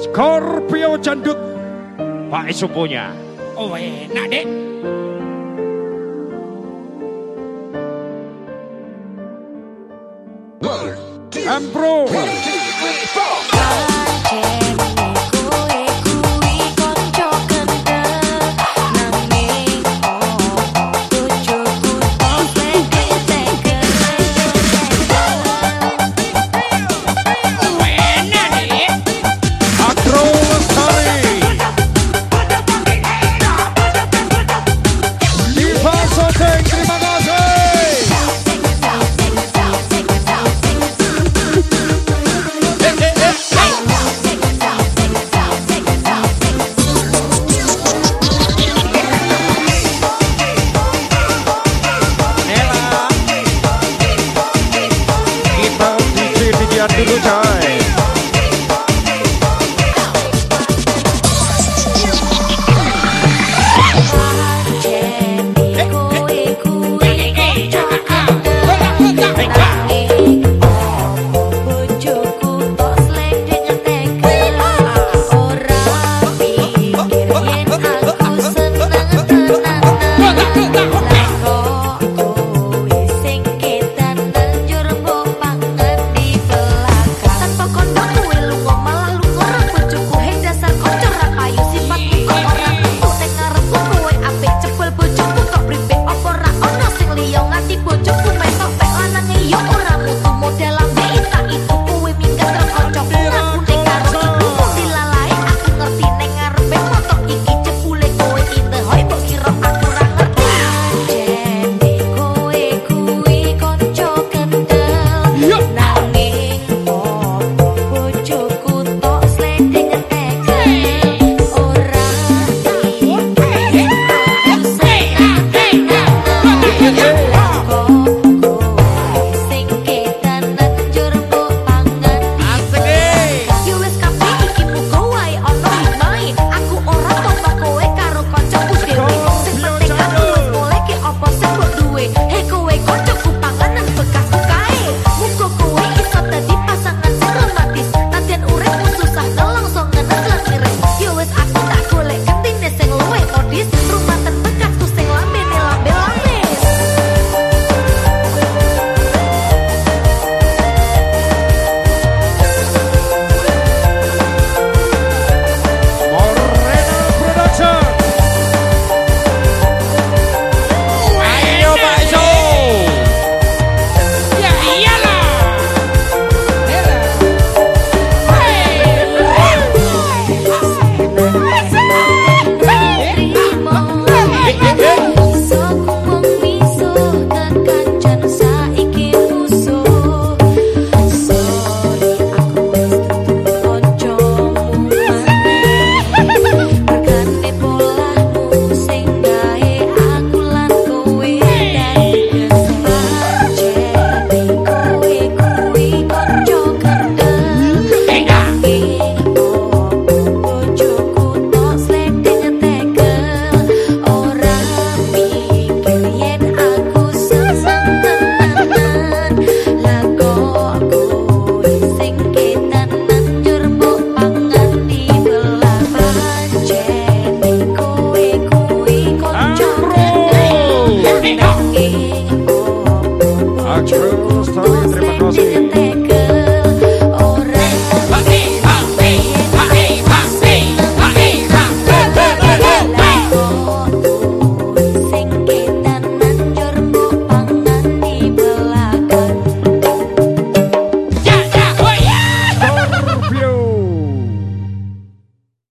Scorpio Candut Pak Esoponya Oh enak dek. Empro Yatulu Chan. yeah. Our true